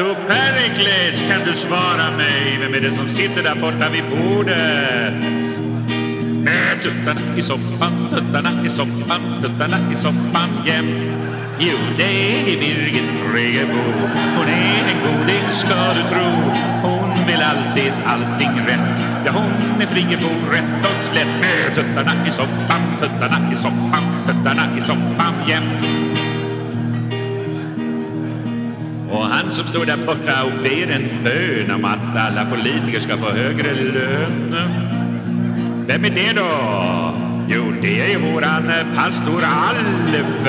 Du Perikles, kan du svara mig? Vem är det som sitter där borta vid bordet? Med tuttarna i soffan, tuttarna i soffan, tuttarna i soffan jämt. Jo, det är Birgit Friggebo. Hon är en goding ska du tro. Hon vill alltid allting rätt. Ja, hon är Friggebo rätt och slätt. Med tuttarna i soffan, tuttarna i soffan, tuttarna i soffan jämt. Och han som står där borta och ber en bön om att alla politiker ska få högre lön. Vem är det då? Jo, det är våran pastor Alf.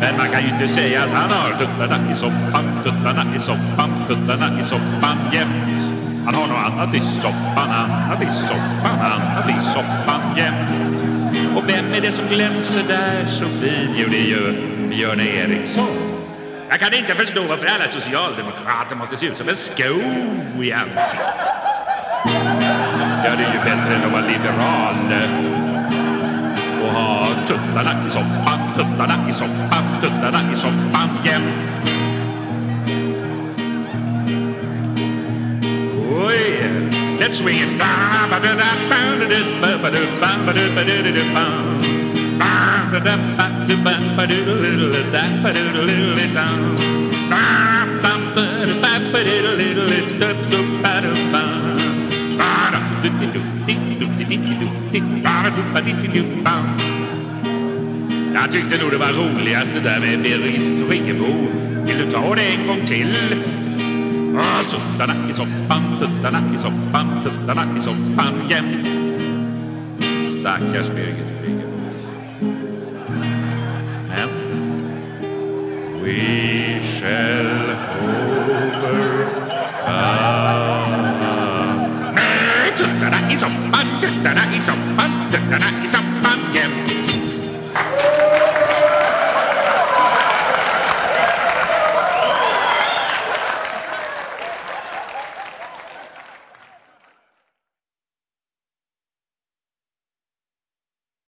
Men man kan ju inte säga att han har tuttarna i soffan, tuttarna i soffan, tuttarna i soffan jämt. Han har något annat i soffan, annat i soffan, annat i soffan jämt. Och vem är det som glänser där så fin? Jo, det gör Björn Eriksson. Jag kan inte förstå varför alla socialdemokrater måste se ut som en sko i ansiktet. Ja, det är ju bättre än att vara liberal och ha tuttarna i soffan, tuttarna i soffan, tuttarna i soffan jämt. yeah, let's swing it. Jag tyckte nog det var roligast det där med Birgit Friggebo. Vill du ta det en gång till? Ah, tuttarna i soffan, tuttarna i soffan, tuttarna i soffan jämt. Stackars Birgit Friggebo. We shall overcome. Tuttarna i soffan, tuttarna i soffan, tuttarna i soffan jämt.